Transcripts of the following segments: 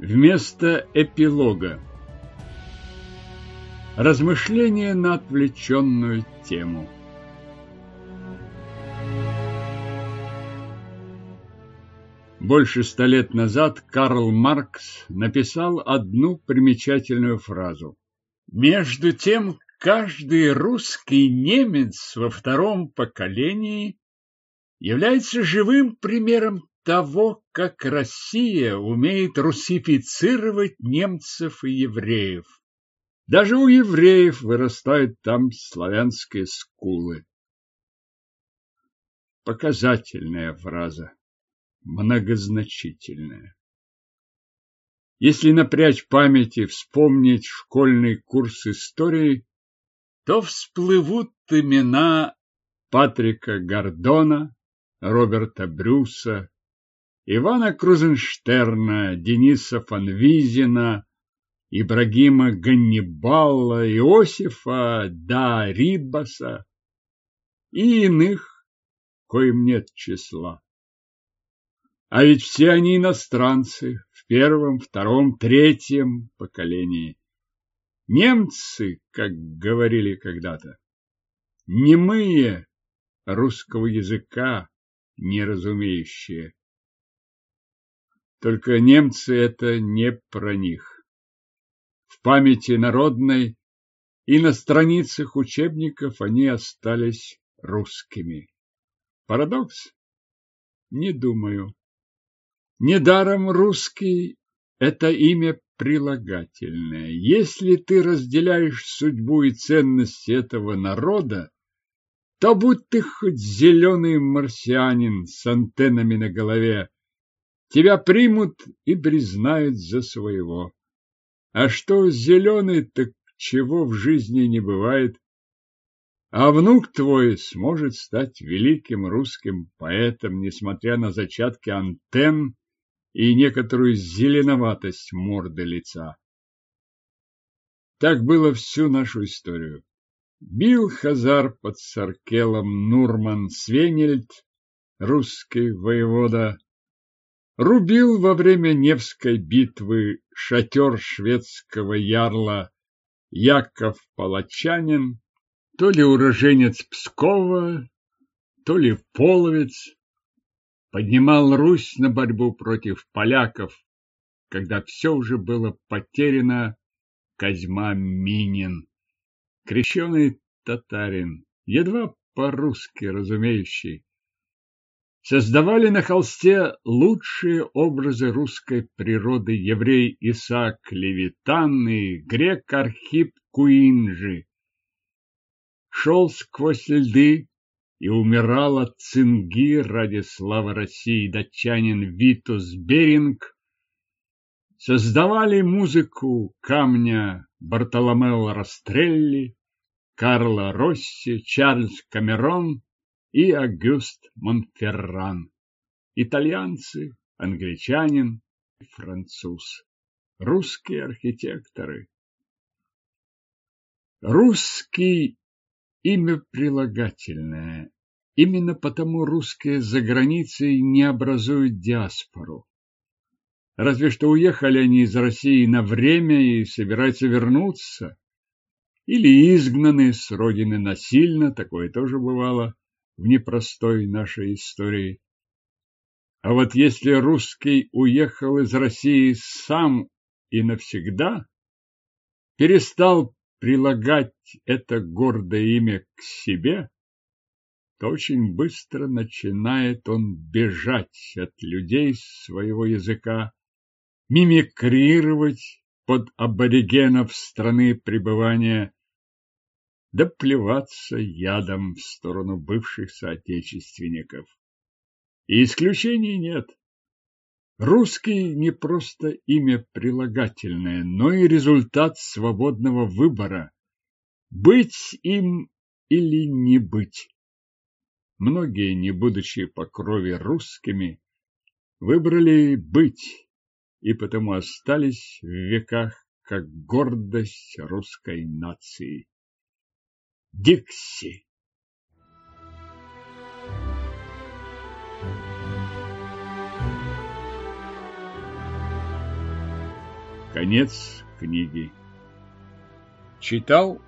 Вместо эпилога. Размышления на отвлеченную тему. Больше ста лет назад Карл Маркс написал одну примечательную фразу. Между тем, каждый русский немец во втором поколении является живым примером того, как Россия умеет русифицировать немцев и евреев. Даже у евреев вырастают там славянские скулы. Показательная фраза, многозначительная. Если напрячь память и вспомнить школьный курс истории, то всплывут имена Патрика Гордона, Роберта Брюса, Ивана Крузенштерна, Дениса Фанвизина, Ибрагима Ганнибала, Иосифа да Рибаса и иных, коим нет числа. А ведь все они иностранцы в первом, втором, третьем поколении. Немцы, как говорили когда-то, немые русского языка не разумеющие. Только немцы это не про них. В памяти народной и на страницах учебников они остались русскими. Парадокс? Не думаю. Недаром русский – это имя прилагательное. Если ты разделяешь судьбу и ценности этого народа, то будь ты хоть зеленый марсианин с антеннами на голове, тебя примут и признают за своего. А что зеленый, так чего в жизни не бывает. А внук твой сможет стать великим русским поэтом, несмотря на зачатки антенн и некоторую зеленоватость морды лица. Так было всю нашу историю. Бил Хазар под Саркелом Нурман Свенельд, русский воевода, рубил во время Невской битвы шатер шведского ярла Яков Палачанин, то ли уроженец Пскова, то ли половец, поднимал Русь на борьбу против поляков, когда все уже было потеряно Козьма Минин. Крещеный татарин, едва по-русски разумеющий, создавали на холсте лучшие образы русской природы. Еврей Исаак Левитан и грек Архип Куинджи. Шел сквозь льды и умирал от цинги ради славы России. Датчанин Витус Беринг, создавали музыку камня Бартоломео Растрелли, Карло Росси, Чарльз Камерон и Агюст Монферран. Итальянцы, англичанин, француз. Русские архитекторы. Русский имя прилагательное. Именно потому русские за границей не образуют диаспору. Разве что уехали они из России на время и собираются вернуться. Или изгнаны с родины насильно, такое тоже бывало в непростой нашей истории. А вот если русский уехал из России сам и навсегда, перестал прилагать это гордое имя к себе, то очень быстро начинает он бежать от людей своего языка, мимикрировать под аборигенов страны пребывания, да плеваться ядом в сторону бывших соотечественников. И исключений нет. Русский не просто имя прилагательное, но и результат свободного выбора. Быть им или не быть. Многие, не будучи по крови русскими, выбрали быть и потому остались в веках как гордость русской нации. Дикси Конец книги. Читал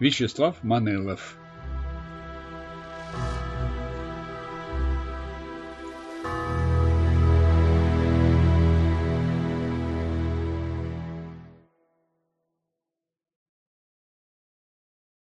Вячеслав Манелов